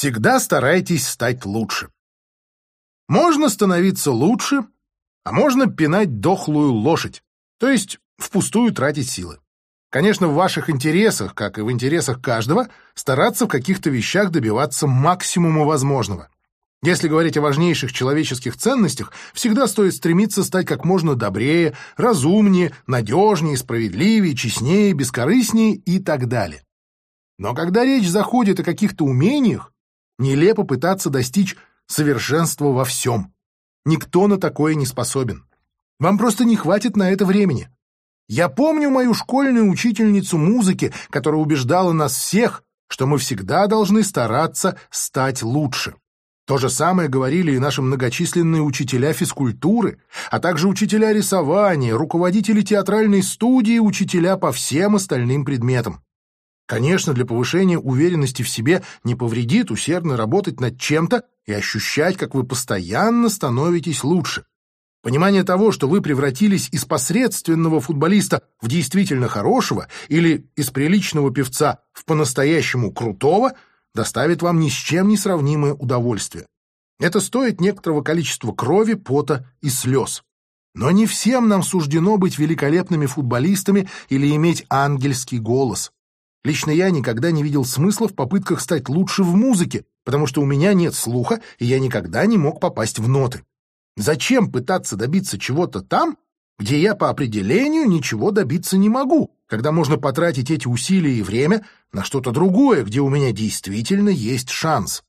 Всегда старайтесь стать лучше. Можно становиться лучше, а можно пинать дохлую лошадь, то есть впустую тратить силы. Конечно, в ваших интересах, как и в интересах каждого, стараться в каких-то вещах добиваться максимума возможного. Если говорить о важнейших человеческих ценностях, всегда стоит стремиться стать как можно добрее, разумнее, надежнее, справедливее, честнее, бескорыстнее и так далее. Но когда речь заходит о каких-то умениях, нелепо пытаться достичь совершенства во всем. Никто на такое не способен. Вам просто не хватит на это времени. Я помню мою школьную учительницу музыки, которая убеждала нас всех, что мы всегда должны стараться стать лучше. То же самое говорили и наши многочисленные учителя физкультуры, а также учителя рисования, руководители театральной студии, учителя по всем остальным предметам. Конечно, для повышения уверенности в себе не повредит усердно работать над чем-то и ощущать, как вы постоянно становитесь лучше. Понимание того, что вы превратились из посредственного футболиста в действительно хорошего или из приличного певца в по-настоящему крутого, доставит вам ни с чем не сравнимое удовольствие. Это стоит некоторого количества крови, пота и слез. Но не всем нам суждено быть великолепными футболистами или иметь ангельский голос. Лично я никогда не видел смысла в попытках стать лучше в музыке, потому что у меня нет слуха, и я никогда не мог попасть в ноты. Зачем пытаться добиться чего-то там, где я по определению ничего добиться не могу, когда можно потратить эти усилия и время на что-то другое, где у меня действительно есть шанс?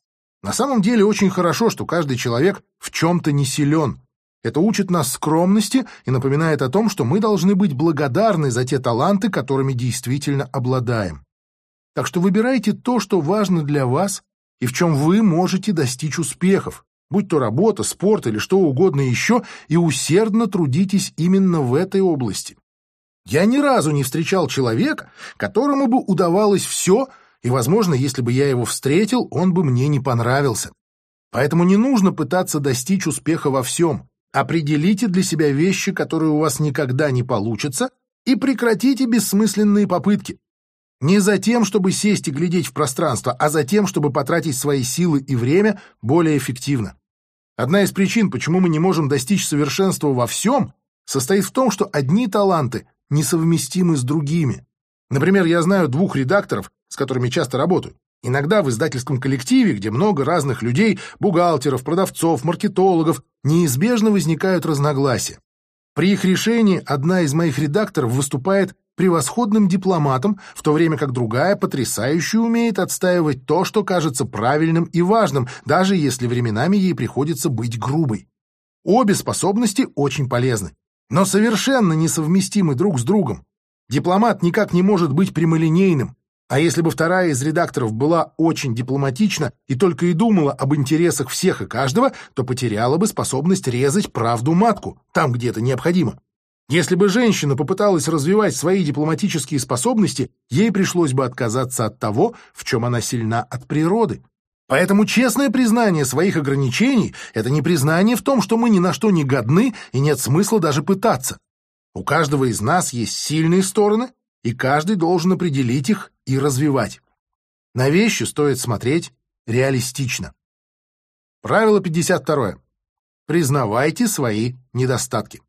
На самом деле очень хорошо, что каждый человек в чем-то не силен. Это учит нас скромности и напоминает о том, что мы должны быть благодарны за те таланты, которыми действительно обладаем. Так что выбирайте то, что важно для вас и в чем вы можете достичь успехов, будь то работа, спорт или что угодно еще, и усердно трудитесь именно в этой области. Я ни разу не встречал человека, которому бы удавалось все, и, возможно, если бы я его встретил, он бы мне не понравился. Поэтому не нужно пытаться достичь успеха во всем. Определите для себя вещи, которые у вас никогда не получатся, и прекратите бессмысленные попытки. Не за тем, чтобы сесть и глядеть в пространство, а за тем, чтобы потратить свои силы и время более эффективно. Одна из причин, почему мы не можем достичь совершенства во всем, состоит в том, что одни таланты несовместимы с другими. Например, я знаю двух редакторов, с которыми часто работаю. Иногда в издательском коллективе, где много разных людей, бухгалтеров, продавцов, маркетологов, неизбежно возникают разногласия. При их решении одна из моих редакторов выступает превосходным дипломатом, в то время как другая потрясающе умеет отстаивать то, что кажется правильным и важным, даже если временами ей приходится быть грубой. Обе способности очень полезны, но совершенно несовместимы друг с другом. Дипломат никак не может быть прямолинейным, а если бы вторая из редакторов была очень дипломатична и только и думала об интересах всех и каждого, то потеряла бы способность резать правду матку, там, где это необходимо. Если бы женщина попыталась развивать свои дипломатические способности, ей пришлось бы отказаться от того, в чем она сильна от природы. Поэтому честное признание своих ограничений – это не признание в том, что мы ни на что не годны и нет смысла даже пытаться. У каждого из нас есть сильные стороны, и каждый должен определить их и развивать. На вещи стоит смотреть реалистично. Правило 52. Признавайте свои недостатки.